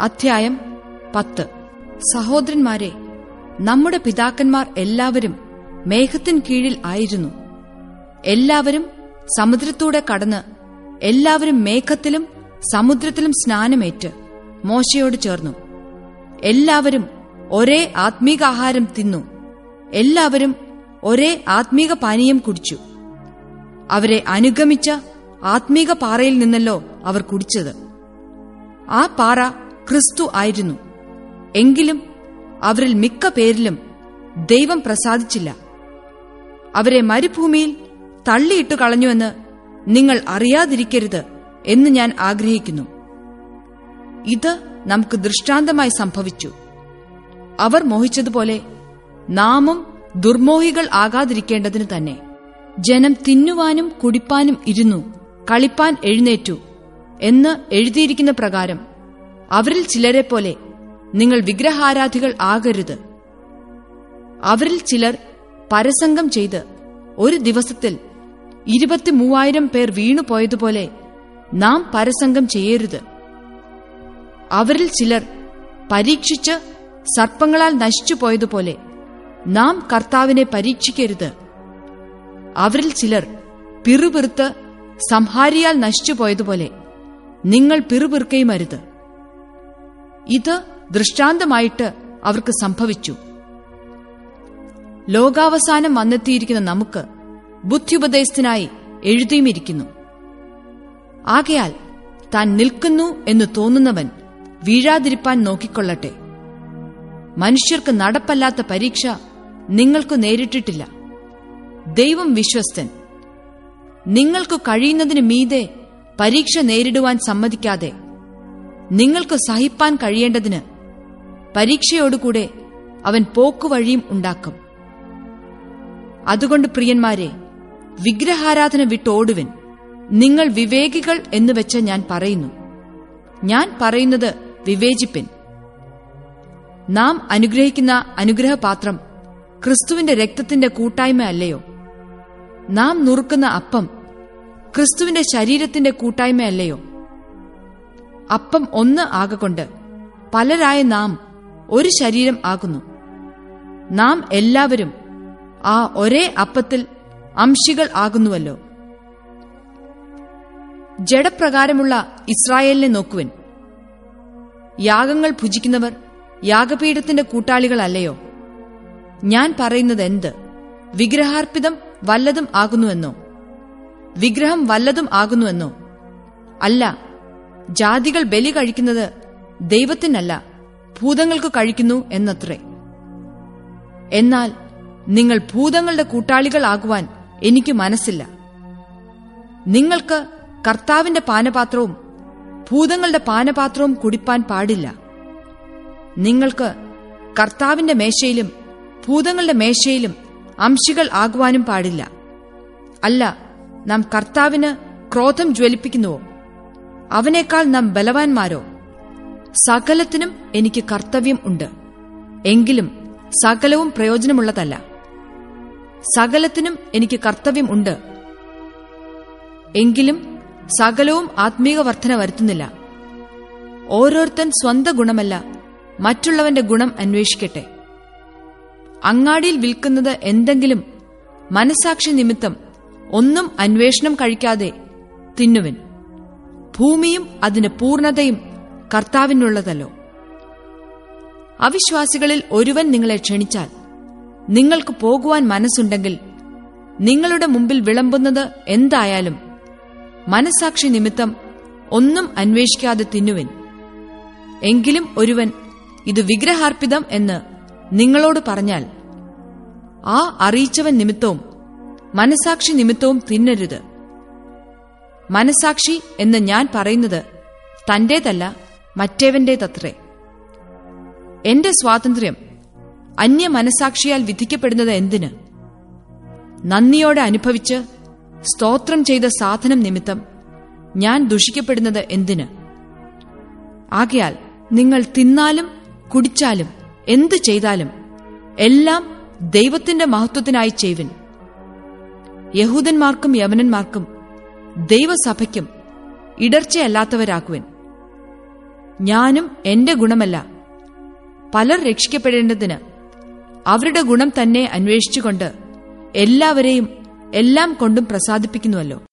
അധ്യായം പത്ത്. സഹോദരന്മാരെ നമ്മുടെ പിതാക്കന്മാർ എല്ലാവരും മേഘത്തിൻ കീഴിൽ ആയിരുന്നു. എല്ലാവരും സമുദ്രത്തൂടെ കടന്ന് എല്ലാവരും മേഘത്തിലും സമുദ്രത്തിലും സ്നാനമേറ്റ് മോശയോട് ചേർന്നു. എല്ലാവരും ഒരേ ആത്മീകാഹാരം തിന്നു. എല്ലാവരും ഒരേ ആത്മീക പാനീയം കുടിച്ചു. അവരെ അനുഗമിച്ച ആത്മീക പാറയിൽ നിന്നല്ലോ അവർ കുടിച്ചത്. ആ പാറ ക്രിസ്തു ആയിരുന്നു. എങ്കിലും അവരിൽ മിക്ക പേരിലും ദൈവം പ്രസാദിച്ചില്ല. അവരെ മരുഭൂമിയിൽ തള്ളിയിട്ടു കളഞ്ഞുവെന്ന് നിങ്ങൾ അറിയാതിരിക്കരുത് എന്ന് ഞാൻ ആഗ്രഹിക്കുന്നു. ഇത് നമുക്ക് ദൃഷ്ടാന്തമായി സംഭവിച്ചു. അവർ മോഹിച്ചതുപോലെ നാമും ദുർമോഹികൾ ആകാതിരിക്കേണ്ടതിന് തന്നെ. ജനം തിന്നുവാനും കുടിപ്പാനും ഇരുന്നു കളിപ്പാൻ എഴുന്നേറ്റു എന്ന് എഴുതിയിരിക്കുന്ന പ്രകാരം അവരിൽ ചിലരെ പോലെ നിങ്ങൾ വിഗ്രഹാരാധികൾ ആകരുത്. അവരിൽ ചിലർ പരസംഗം ചെയ്ത് ഒരു ദിവസത്തിൽ ഇരുപത്തിമൂവായിരം പേർ വീണുപോയതുപോലെ നാം പരസംഗം ചെയ്യരുത്. അവരിൽ ചിലർ പരീക്ഷിച്ച് സർപ്പങ്ങളാൽ നശിച്ചു പോയതുപോലെ നാം കർത്താവിനെ പരീക്ഷിക്കരുത്. അവരിൽ ചിലർ പിറുപിറുത്ത് സംഹാരിയാൽ നശിച്ചു പോയതുപോലെ നിങ്ങൾ പിറുപിറുക്കയും അരുത്. ഇത് ദൃഷ്ടാന്തമായിട്ട് അവർക്ക് സംഭവിച്ചു. ലോകാവസാനം വന്നെത്തിയിരിക്കുന്ന നമുക്ക് ബുദ്ധിയുപദേശത്തിനായി എഴുതിയുമിരിക്കുന്നു. ആകയാൽ താൻ നിൽക്കുന്നു എന്ന് തോന്നുന്നവൻ വീഴാതിരിപ്പാൻ നോക്കിക്കൊള്ളട്ടെ. മനുഷ്യർക്ക് നടപ്പല്ലാത്ത പരീക്ഷ നിങ്ങൾക്ക് നേരിട്ടിട്ടില്ല. ദൈവം വിശ്വസ്തൻ. നിങ്ങൾക്ക് കഴിയുന്നതിന് മീതെ പരീക്ഷ നേരിടുവാൻ സമ്മതിക്കാതെ നിങ്ങൾക്ക് സഹിപ്പാൻ കഴിയേണ്ടതിന് പരീക്ഷയോടുകൂടെ അവൻ പോക്കുവഴിയും ഉണ്ടാക്കും. അതുകൊണ്ട് പ്രിയന്മാരെ വിഗ്രഹാരാധന വിട്ടോടുവിൻ. നിങ്ങൾ വിവേകികൾ എന്ന് വെച്ച ഞാൻ പറയുന്നു. ഞാൻ പറയുന്നത് വിവേചിപ്പിൻ. നാം അനുഗ്രഹിക്കുന്ന അനുഗ്രഹപാത്രം ക്രിസ്തുവിന്റെ രക്തത്തിന്റെ കൂട്ടായ്മ അല്ലയോ? നാം നുറുക്കുന്ന അപ്പം ക്രിസ്തുവിന്റെ ശരീരത്തിന്റെ കൂട്ടായ്മ അല്ലയോ? അപ്പം ഒന്ന് ആകൊണ്ട് പലരായ നാം ഒരു ശരീരം ആകുന്നു. നാം എല്ലാവരും ആ ഒരേ അപ്പത്തിൽ അംശികൾ ആകുന്നുവല്ലോ. ജഡപ്രകാരമുള്ള ഇസ്രായേലിനെ നോക്കുവൻ. യാഗങ്ങൾ ഭുജിക്കുന്നവർ യാഗപീഠത്തിന്റെ കൂട്ടാളികളല്ലയോ? ഞാൻ പറയുന്നത് എന്ത് വിഗ്രഹാർപ്പിതം വല്ലതും ആകുന്നുവെന്നോ? വിഗ്രഹം വല്ലതും ആകുന്നുവെന്നോ? അല്ല ജാതികൾ ബലി കഴിക്കുന്നത് ദൈവത്തിനല്ല ഭൂതങ്ങൾക്ക് കഴിക്കുന്നു എന്നത്രേ. എന്നാൽ നിങ്ങൾ ഭൂതങ്ങളുടെ കൂട്ടാളികളാകുവാൻ എനിക്ക് മനസ്സില്ല. നിങ്ങൾക്ക് കർത്താവിന്റെ പാനപാത്രവും ഭൂതങ്ങളുടെ പാനപാത്രവും കുടിപ്പാൻ പാടില്ല. നിങ്ങൾക്ക് കർത്താവിന്റെ മേശയിലും ഭൂതങ്ങളുടെ മേശയിലും അംശികൾ ആകുവാനും പാടില്ല. അല്ല നാം കർത്താവിന് ക്രോധം ജ്വലിപ്പിക്കുന്നുവോ? അവനേക്കാൾ നാം ബലവാന്മാരോ? സകലത്തിനും എനിക്ക് കർത്തവ്യം ഉണ്ട്. എങ്കിലും സകലവും പ്രയോജനമുള്ളതല്ല. സകലത്തിനും എനിക്ക് കർത്തവ്യം ഉണ്ട്. എങ്കിലും സകലവും ആത്മീക വർധന വരുത്തുന്നില്ല. ഓരോരുത്തൻ സ്വന്ത ഗുണമല്ല മറ്റുള്ളവന്റെ ഗുണം അന്വേഷിക്കട്ടെ. അങ്ങാടിയിൽ വിൽക്കുന്നത് എന്തെങ്കിലും മനസാക്ഷി നിമിത്തം ഒന്നും അന്വേഷണം കഴിക്കാതെ തിന്നുവൻ. ഭൂമിയും അതിന് പൂർണതയും കർത്താവിനുള്ളതല്ലോ. അവിശ്വാസികളിൽ ഒരുവൻ നിങ്ങളെ ക്ഷണിച്ചാൽ നിങ്ങൾക്ക് പോകുവാൻ മനസ്സുണ്ടെങ്കിൽ നിങ്ങളുടെ മുമ്പിൽ വിളമ്പുന്നത് എന്തായാലും മനസാക്ഷി നിമിത്തം ഒന്നും അന്വേഷിക്കാതെ തിന്നുവൻ. എങ്കിലും ഒരുവൻ ഇത് വിഗ്രഹാർപ്പിതം എന്ന് നിങ്ങളോട് പറഞ്ഞാൽ ആ അറിയിച്ചവൻ നിമിത്തവും മനസാക്ഷി നിമിത്തവും തിന്നരുത്. മനസാക്ഷി എന്ന് ഞാൻ പറയുന്നത് തന്റേതല്ല മറ്റേവന്റേതത്രേ. എന്റെ സ്വാതന്ത്ര്യം അന്യ മനസാക്ഷിയാൽ വിധിക്കപ്പെടുന്നത് എന്തിന്? നന്ദിയോടെ അനുഭവിച്ച് സ്തോത്രം ചെയ്ത സാധനം നിമിത്തം ഞാൻ ദുഷിക്കപ്പെടുന്നത് എന്തിന്? ആകയാൽ നിങ്ങൾ തിന്നാലും കുടിച്ചാലും എന്ത് ചെയ്താലും എല്ലാം ദൈവത്തിന്റെ മഹത്വത്തിനായി ചെയ്വിൻ. യഹൂദന്മാർക്കും യവനന്മാർക്കും ദൈവസഭയ്ക്കും ഇടർച്ചയല്ലാത്തവരാക്കുവൻ. ഞാനും എന്റെ ഗുണമല്ല. പലർ രക്ഷിക്കപ്പെടേണ്ടതിന് അവരുടെ ഗുണം തന്നെ അന്വേഷിച്ചുകൊണ്ട് എല്ലാവരെയും എല്ലാം കൊണ്ടും പ്രസാദിപ്പിക്കുന്നുവല്ലോ.